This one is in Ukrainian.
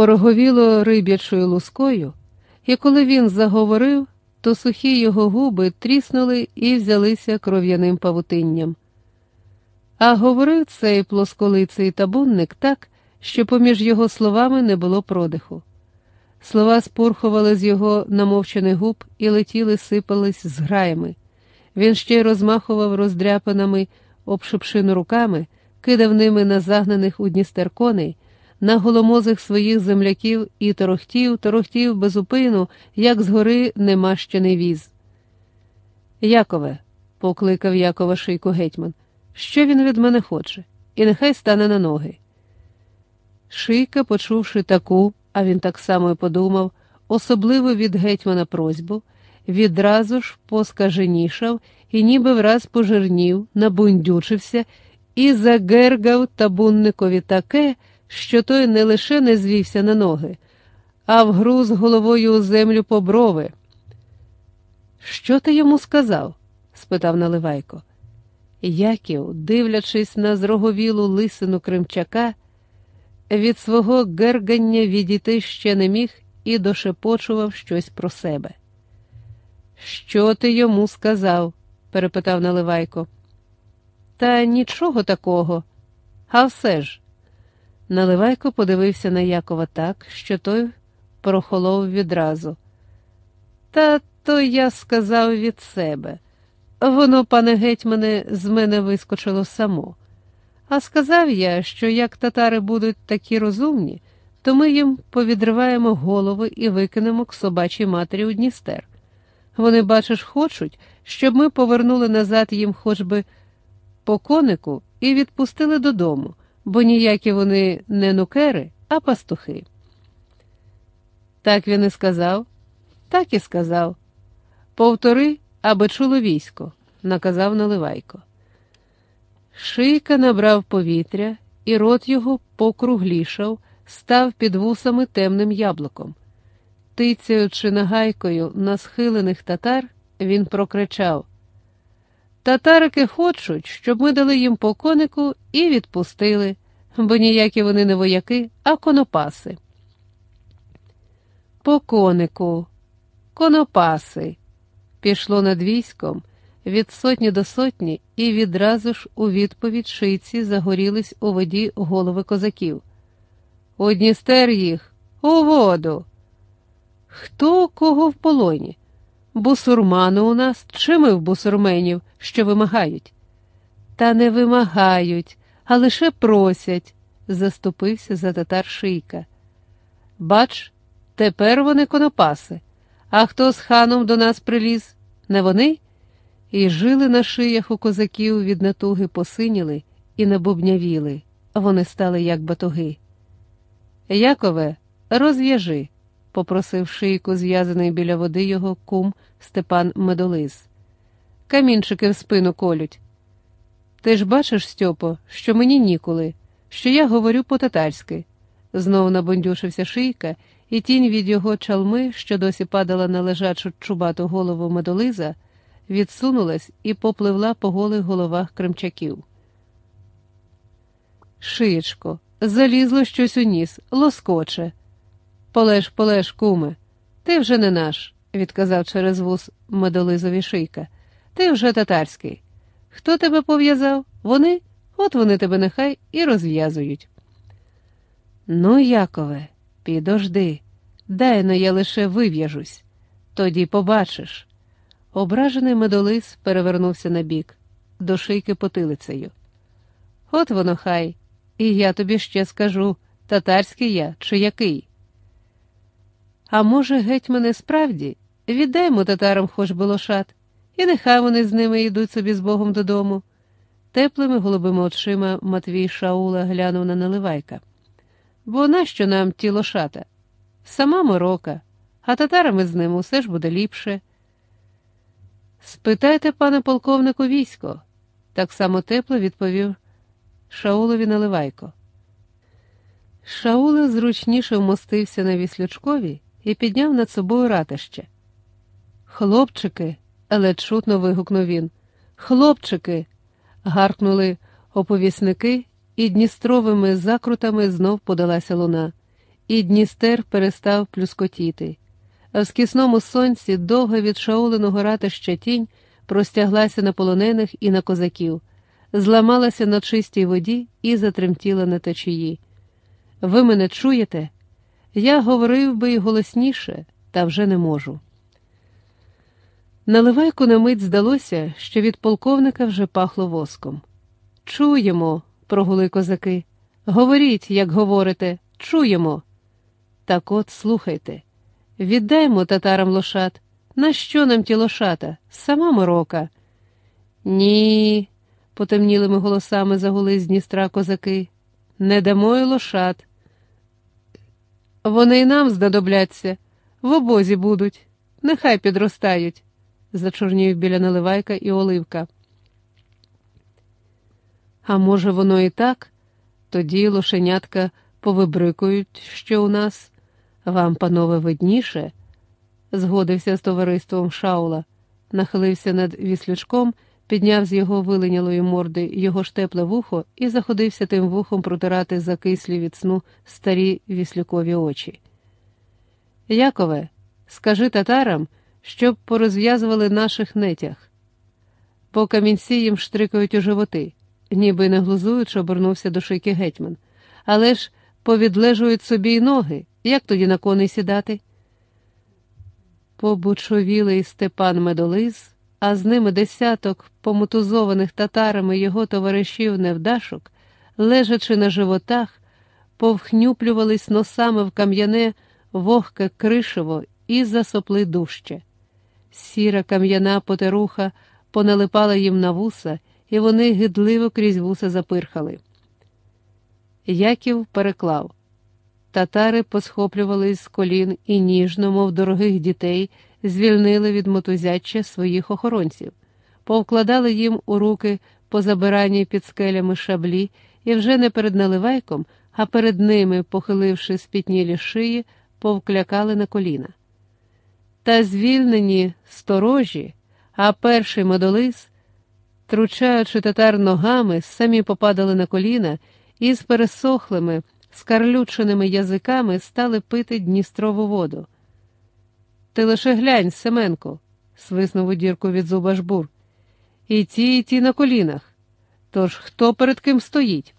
пороговіло риб'ячою лускою, і коли він заговорив, то сухі його губи тріснули і взялися кров'яним павутинням. А говорив цей плосколиций табунник так, що поміж його словами не було продиху. Слова спурхували з його намовчених губ і летіли, сипались з граями. Він ще й розмахував роздряпаними обшипшину руками, кидав ними на загнаних у Дністер коней, на голомозих своїх земляків і торохтів, торохтів безупину, як згори немащений віз. Якове, покликав Якова шийку гетьман, що він від мене хоче, і нехай стане на ноги. Шийка, почувши таку, а він так само й подумав, особливо від гетьмана просьбу, відразу ж поскаженішав і ніби враз пожирнів, набундючився і загергав табунникові таке, що той не лише не звівся на ноги, а вгруз головою у землю по брови. Що ти йому сказав? спитав Наливайко. Яків, дивлячись на зроговілу лисину кримчака, від свого гергання відійти ще не міг і дошепочував щось про себе. Що ти йому сказав? перепитав Наливайко. Та нічого такого, а все ж. Наливайко подивився на Якова так, що той прохолов відразу. Та то я сказав від себе. Воно, пане гетьмане, з мене вискочило само. А сказав я, що як татари будуть такі розумні, то ми їм повідриваємо голови і викинемо к собачій матері у Дністер. Вони, бачиш, хочуть, щоб ми повернули назад їм хоч би по конику і відпустили додому, бо ніякі вони не нукери, а пастухи. Так він і сказав, так і сказав. Повтори, аби чуло військо, наказав Наливайко. Шийка набрав повітря, і рот його покруглішав, став під вусами темним яблуком. Тицяючи нагайкою на схилених татар, він прокричав Татарики хочуть, щоб ми дали їм по конику і відпустили, бо ніякі вони не вояки, а конопаси. По конику, конопаси. Пішло над військом від сотні до сотні, і відразу ж у відповідь шийці загорілись у воді голови козаків. У Дністер їх, у воду. Хто кого в полоні? Бусурмани у нас чи ми в бусурменів, що вимагають? Та не вимагають, а лише просять, заступився за татар шийка. Бач, тепер вони конопаси. А хто з ханом до нас приліз? Не вони? І жили на шиях у козаків від натуги посиніли і набубнявіли, вони стали як батуги. Якове, розв'яжи, попросив шийку, зв'язаний біля води його кум Степан Медолиз. Камінчики в спину колють. Ти ж бачиш, Стьопо, що мені ніколи, що я говорю по-татарськи. Знову набондюшився шийка, і тінь від його чалми, що досі падала на лежачу чубату голову медолиза, відсунулась і попливла по голих головах кримчаків. Шиєчко, залізло щось у ніс, лоскоче. Полеж, полеж, куме, ти вже не наш, відказав через вус медолизові шийка. Ти вже татарський. Хто тебе пов'язав? Вони? От вони тебе нехай і розв'язують. Ну, Якове, підожди, дай но я лише вив'яжусь, тоді побачиш. Ображений медолис перевернувся на бік, до шийки потилицею. От воно хай, і я тобі ще скажу, татарський я чи який. А може, гетьмане, справді, віддаймо татарам хоч би лошад, і нехай вони з ними йдуть собі з Богом додому. Теплими голубими очима Матвій Шаула глянув на наливайка. Бо нащо нам ті лошата? Сама морока, а татарами з ним усе ж буде ліпше. Спитайте, пане полковнику, військо, так само тепло відповів Шаулові Наливайко. Шаула зручніше вмостився на віслючкові і підняв над собою ратище. Хлопчики, ледь чутно вигукнув він. Хлопчики. гаркнули оповісники, і дністровими закрутами знов подалася луна, і Дністер перестав плюскотіти. А в скісному сонці довго від шауленого ратища тінь простяглася на полонених і на козаків, зламалася на чистій воді і затремтіла на течії. Ви мене чуєте? Я говорив би й голосніше, та вже не можу. Наливайку на мить здалося, що від полковника вже пахло воском. Чуємо, прогули козаки. Говоріть, як говорите, чуємо. Так от слухайте. Віддаймо татарам лошад. На що нам ті лошата? Сама морока. Ні, потемнілими голосами загули з Дністра козаки. Не дамо й лошад. Вони й нам знадобляться, в обозі будуть, нехай підростають, зачорнів біля наливайка і оливка. А може, воно і так? Тоді лошенятка повибрикують, що у нас. Вам, панове, видніше, згодився з товариством Шаула, нахилився над віслючком, підняв з його виленялої морди його ж тепле вухо і заходився тим вухом протирати закислі від сну старі віслюкові очі. Якове, скажи татарам, щоб порозв'язували наших нетях, бо камінці їм штрикають у животи, ніби не глузуючи, обернувся до шийки гетьман, але ж повідлежують собі й ноги. Як тоді на коней сідати? Побучовілий Степан Медолиз, а з ними десяток помотузованих татарами його товаришів невдашок, лежачи на животах, повхнюплювались носами в кам'яне вогке кришево і засопли дужче. Сіра кам'яна потеруха поналипала їм на вуса, і вони гидливо крізь вуса запирхали. Яків переклав. Татари посхоплювались з колін і ніжно, мов дорогих дітей, звільнили від мотузяччя своїх охоронців, повкладали їм у руки позабирані під скелями шаблі і вже не перед наливайком, а перед ними, похиливши спітнілі шиї, повклякали на коліна. Та звільнені сторожі, а перший модолис, тручаючи татар ногами, самі попадали на коліна і з пересохлими скарлюченими язиками стали пити Дністрову воду. Ти лише глянь, Семенко, свиснув у дірку від зуба жбур. І ті, і ті на колінах. Тож хто перед ким стоїть?